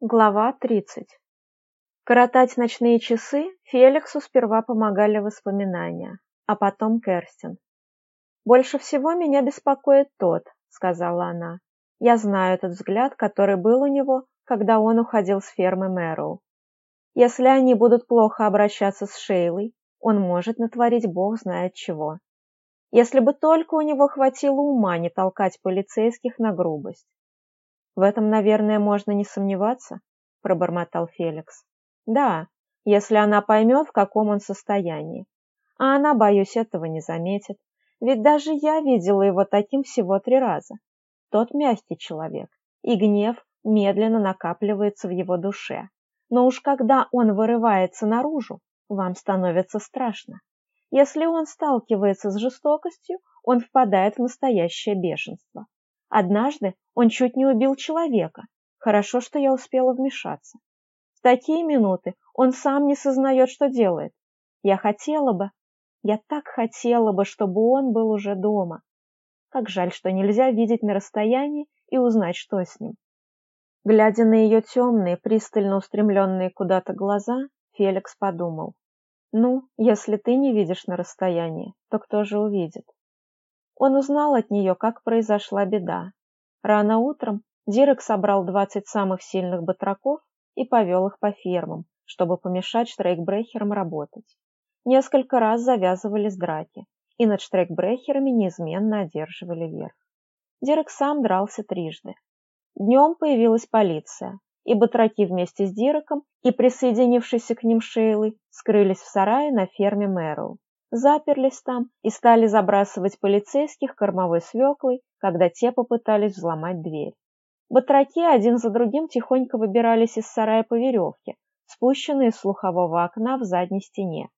Глава 30. Коротать ночные часы Феликсу сперва помогали воспоминания, а потом Керстин. «Больше всего меня беспокоит тот», — сказала она. «Я знаю этот взгляд, который был у него, когда он уходил с фермы Мэроу. Если они будут плохо обращаться с Шейлой, он может натворить бог знает чего. Если бы только у него хватило ума не толкать полицейских на грубость. В этом, наверное, можно не сомневаться, пробормотал Феликс. Да, если она поймет, в каком он состоянии. А она, боюсь, этого не заметит. Ведь даже я видела его таким всего три раза. Тот мягкий человек, и гнев медленно накапливается в его душе. Но уж когда он вырывается наружу, вам становится страшно. Если он сталкивается с жестокостью, он впадает в настоящее бешенство. Однажды он чуть не убил человека. Хорошо, что я успела вмешаться. В такие минуты он сам не сознает, что делает. Я хотела бы, я так хотела бы, чтобы он был уже дома. Как жаль, что нельзя видеть на расстоянии и узнать, что с ним. Глядя на ее темные, пристально устремленные куда-то глаза, Феликс подумал. Ну, если ты не видишь на расстоянии, то кто же увидит? Он узнал от нее, как произошла беда. Рано утром Дирек собрал 20 самых сильных батраков и повел их по фермам, чтобы помешать штрейкбрехерам работать. Несколько раз завязывались драки, и над штрейкбрехерами неизменно одерживали верх. Дирек сам дрался трижды. Днем появилась полиция, и батраки вместе с Диреком и присоединившейся к ним Шейлой скрылись в сарае на ферме Мэроу заперлись там и стали забрасывать полицейских кормовой свеклой, когда те попытались взломать дверь. Батраки один за другим тихонько выбирались из сарая по веревке, спущенные с слухового окна в задней стене.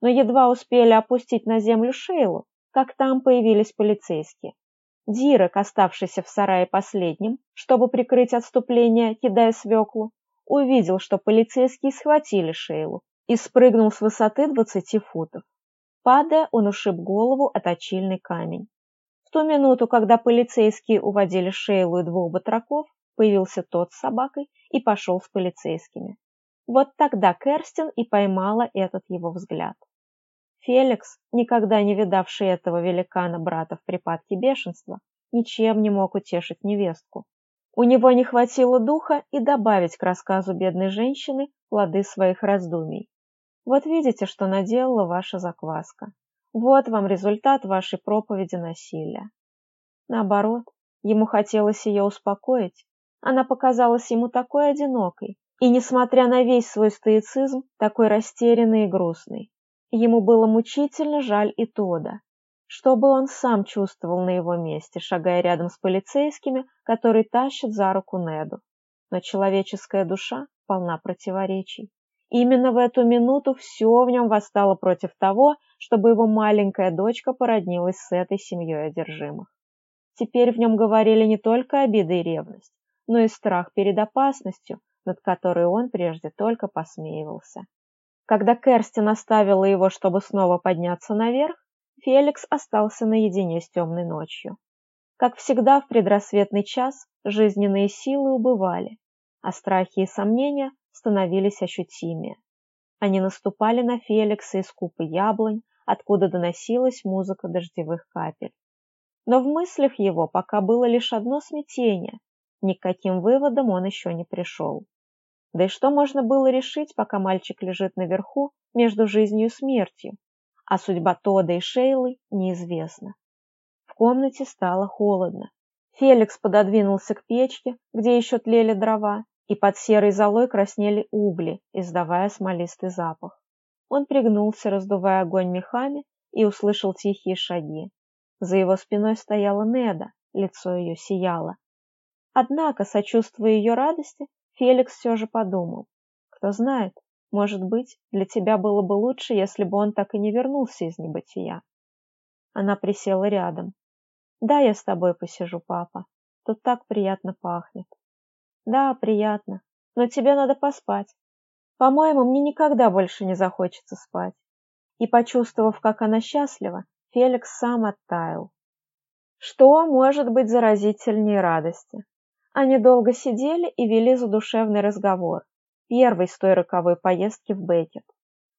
Но едва успели опустить на землю Шейлу, как там появились полицейские. Дирек, оставшийся в сарае последним, чтобы прикрыть отступление, кидая свеклу, увидел, что полицейские схватили Шейлу и спрыгнул с высоты двадцати футов. Падая, он ушиб голову о точильный камень. В ту минуту, когда полицейские уводили Шейлу и двух батраков, появился тот с собакой и пошел с полицейскими. Вот тогда Керстин и поймала этот его взгляд. Феликс, никогда не видавший этого великана-брата в припадке бешенства, ничем не мог утешить невестку. У него не хватило духа и добавить к рассказу бедной женщины плоды своих раздумий. Вот видите, что наделала ваша закваска. Вот вам результат вашей проповеди насилия. Наоборот, ему хотелось ее успокоить. Она показалась ему такой одинокой, и, несмотря на весь свой стоицизм, такой растерянный и грустный. Ему было мучительно жаль и Тода. Что бы он сам чувствовал на его месте, шагая рядом с полицейскими, которые тащат за руку Неду. Но человеческая душа полна противоречий. Именно в эту минуту все в нем восстало против того, чтобы его маленькая дочка породнилась с этой семьей одержимых. Теперь в нем говорили не только обида и ревность, но и страх перед опасностью, над которой он прежде только посмеивался. Когда Керстин оставила его, чтобы снова подняться наверх, Феликс остался наедине с темной ночью. Как всегда в предрассветный час жизненные силы убывали, а страхи и сомнения становились ощутимее. Они наступали на Феликса из купы яблонь, откуда доносилась музыка дождевых капель. Но в мыслях его пока было лишь одно смятение, ни к каким выводам он еще не пришел. Да и что можно было решить, пока мальчик лежит наверху между жизнью и смертью, а судьба Тода и Шейлы неизвестна. В комнате стало холодно. Феликс пододвинулся к печке, где еще тлели дрова, и под серой золой краснели угли, издавая смолистый запах. Он пригнулся, раздувая огонь мехами, и услышал тихие шаги. За его спиной стояла Неда, лицо ее сияло. Однако, сочувствуя ее радости, Феликс все же подумал. Кто знает, может быть, для тебя было бы лучше, если бы он так и не вернулся из небытия. Она присела рядом. Да, я с тобой посижу, папа. Тут так приятно пахнет. Да, приятно, но тебе надо поспать. По-моему, мне никогда больше не захочется спать. И, почувствовав, как она счастлива, Феликс сам оттаял. Что может быть заразительнее радости? Они долго сидели и вели задушевный разговор, первый с той роковой поездки в Бекет.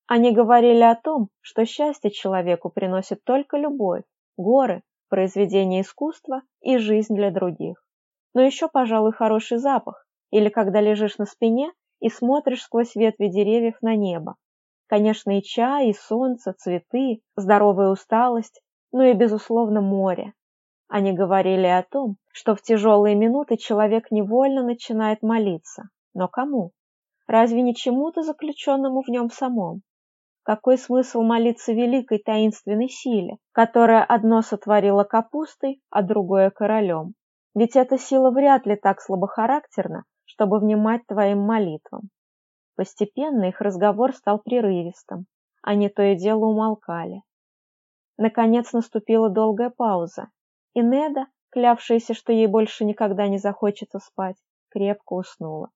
Они говорили о том, что счастье человеку приносит только любовь, горы, произведение искусства и жизнь для других. Но еще, пожалуй, хороший запах, или когда лежишь на спине и смотришь сквозь ветви деревьев на небо. Конечно, и чай, и солнце, цветы, здоровая усталость, ну и, безусловно, море. Они говорили о том, что в тяжелые минуты человек невольно начинает молиться. Но кому? Разве не чему-то заключенному в нем самом? Какой смысл молиться великой таинственной силе, которая одно сотворила капустой, а другое королем? Ведь эта сила вряд ли так слабохарактерна, чтобы внимать твоим молитвам. Постепенно их разговор стал прерывистым, они то и дело умолкали. Наконец наступила долгая пауза, и Неда, клявшаяся, что ей больше никогда не захочется спать, крепко уснула.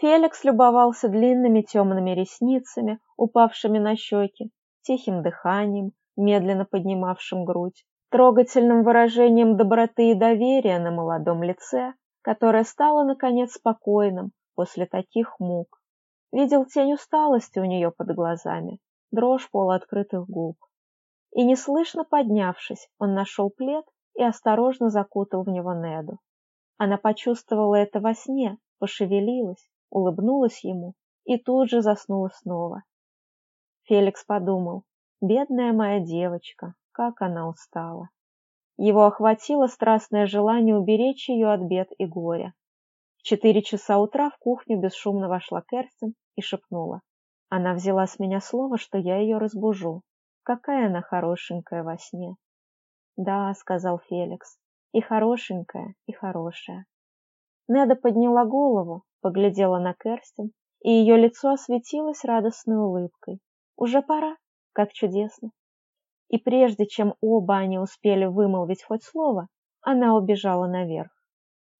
Феликс любовался длинными темными ресницами, упавшими на щеки, тихим дыханием, медленно поднимавшим грудь, трогательным выражением доброты и доверия на молодом лице, которое стало, наконец, спокойным после таких мук. Видел тень усталости у нее под глазами, дрожь полуоткрытых губ. И неслышно поднявшись, он нашел плед и осторожно закутал в него Неду. Она почувствовала это во сне, пошевелилась, улыбнулась ему и тут же заснула снова. Феликс подумал, бедная моя девочка, как она устала. Его охватило страстное желание уберечь ее от бед и горя. В четыре часа утра в кухню бесшумно вошла Керстин и шепнула. Она взяла с меня слово, что я ее разбужу. Какая она хорошенькая во сне. Да, сказал Феликс, и хорошенькая, и хорошая. Неда подняла голову, поглядела на Керстин, и ее лицо осветилось радостной улыбкой. Уже пора, как чудесно. И прежде чем оба они успели вымолвить хоть слово, она убежала наверх.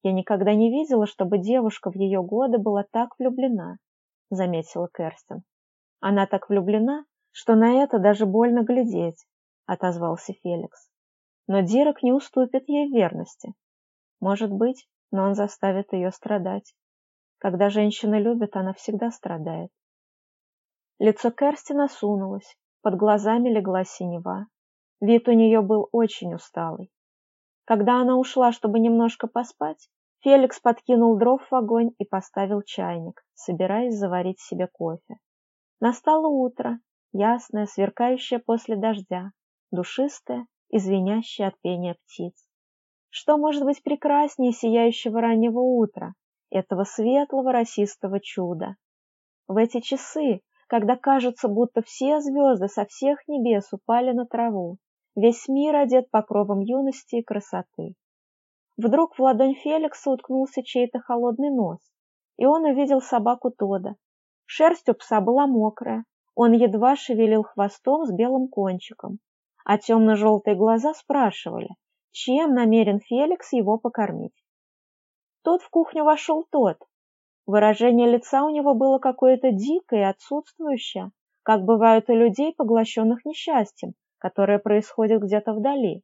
Я никогда не видела, чтобы девушка в ее годы была так влюблена, заметила Керстин. Она так влюблена, что на это даже больно глядеть, отозвался Феликс. Но Дирок не уступит ей верности. Может быть, но он заставит ее страдать. Когда женщина любит, она всегда страдает. Лицо Керстин осунулось, под глазами легла синева. Вид у нее был очень усталый. Когда она ушла, чтобы немножко поспать, Феликс подкинул дров в огонь и поставил чайник, собираясь заварить себе кофе. Настало утро, ясное, сверкающее после дождя, душистое и от пения птиц. Что может быть прекраснее сияющего раннего утра, этого светлого расистого чуда. В эти часы, когда кажется, будто все звезды со всех небес упали на траву, весь мир одет покровом юности и красоты. Вдруг в ладонь Феликса уткнулся чей-то холодный нос, и он увидел собаку Тода. Шерсть у пса была мокрая, он едва шевелил хвостом с белым кончиком, а темно-желтые глаза спрашивали, чем намерен Феликс его покормить. Тот в кухню вошел тот. Выражение лица у него было какое-то дикое и отсутствующее, как бывает у людей, поглощенных несчастьем, которое происходит где-то вдали.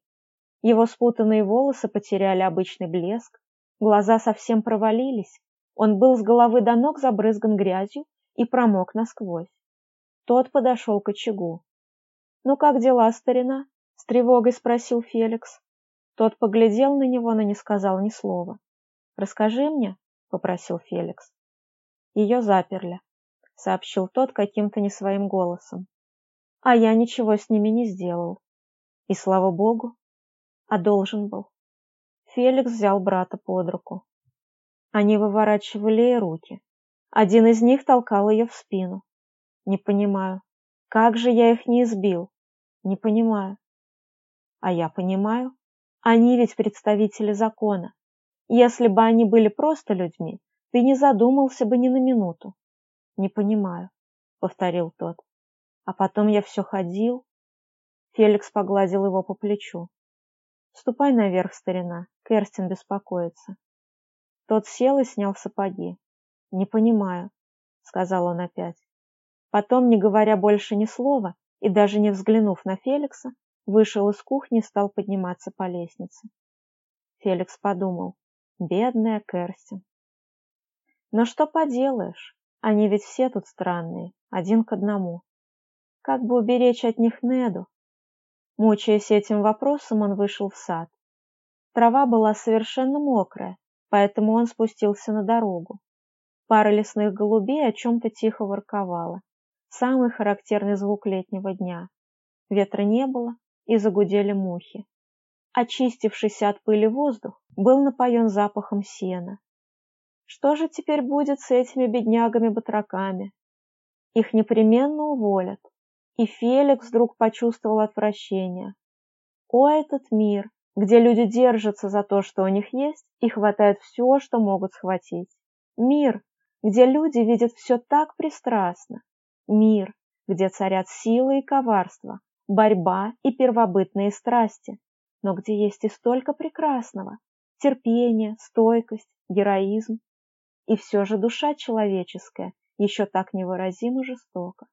Его спутанные волосы потеряли обычный блеск, глаза совсем провалились, он был с головы до ног забрызган грязью и промок насквозь. Тот подошел к очагу. «Ну как дела, старина?» — с тревогой спросил Феликс. Тот поглядел на него, но не сказал ни слова. «Расскажи мне», — попросил Феликс. «Ее заперли», — сообщил тот каким-то не своим голосом. «А я ничего с ними не сделал. И слава богу, а должен был». Феликс взял брата под руку. Они выворачивали ей руки. Один из них толкал ее в спину. «Не понимаю, как же я их не избил? Не понимаю». «А я понимаю. Они ведь представители закона. Если бы они были просто людьми, ты не задумался бы ни на минуту. Не понимаю, повторил тот. А потом я все ходил. Феликс погладил его по плечу. Ступай наверх, старина, Керстин беспокоится. Тот сел и снял сапоги. Не понимаю, сказал он опять. Потом, не говоря больше ни слова и даже не взглянув на Феликса, вышел из кухни и стал подниматься по лестнице. Феликс подумал, Бедная Керстин. Но что поделаешь, они ведь все тут странные, один к одному. Как бы уберечь от них Неду? Мучаясь этим вопросом, он вышел в сад. Трава была совершенно мокрая, поэтому он спустился на дорогу. Пара лесных голубей о чем-то тихо ворковала. Самый характерный звук летнего дня. Ветра не было, и загудели мухи. Очистившийся от пыли воздух был напоен запахом сена. Что же теперь будет с этими беднягами-батраками? Их непременно уволят. И Феликс вдруг почувствовал отвращение. О, этот мир, где люди держатся за то, что у них есть, и хватает все, что могут схватить. Мир, где люди видят все так пристрастно. Мир, где царят сила и коварство, борьба и первобытные страсти, но где есть и столько прекрасного, терпение, стойкость, героизм. И все же душа человеческая еще так невыразимо жестока.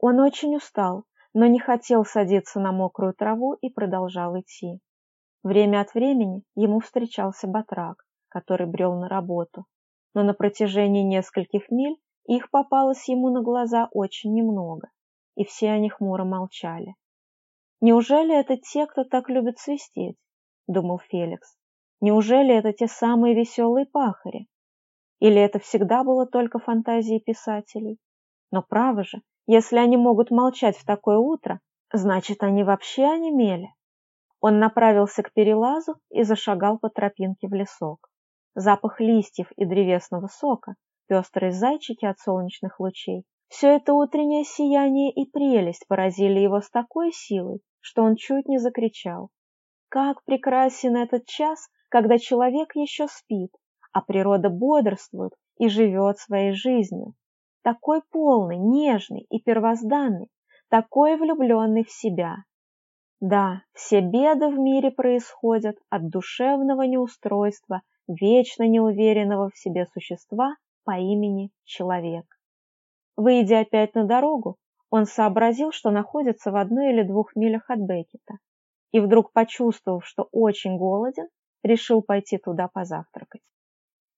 Он очень устал, но не хотел садиться на мокрую траву и продолжал идти. Время от времени ему встречался батрак, который брел на работу, но на протяжении нескольких миль их попалось ему на глаза очень немного, и все они хмуро молчали. «Неужели это те, кто так любит свистеть?» — думал Феликс. «Неужели это те самые веселые пахари? Или это всегда было только фантазией писателей? Но право же, если они могут молчать в такое утро, значит, они вообще онемели». Он направился к перелазу и зашагал по тропинке в лесок. Запах листьев и древесного сока, пестрые зайчики от солнечных лучей, все это утреннее сияние и прелесть поразили его с такой силой, что он чуть не закричал. Как прекрасен этот час, когда человек еще спит, а природа бодрствует и живет своей жизнью. Такой полный, нежный и первозданный, такой влюбленный в себя. Да, все беды в мире происходят от душевного неустройства вечно неуверенного в себе существа по имени Человек. Выйдя опять на дорогу, он сообразил, что находится в одной или двух милях от Беккета, и вдруг, почувствовав, что очень голоден, решил пойти туда позавтракать.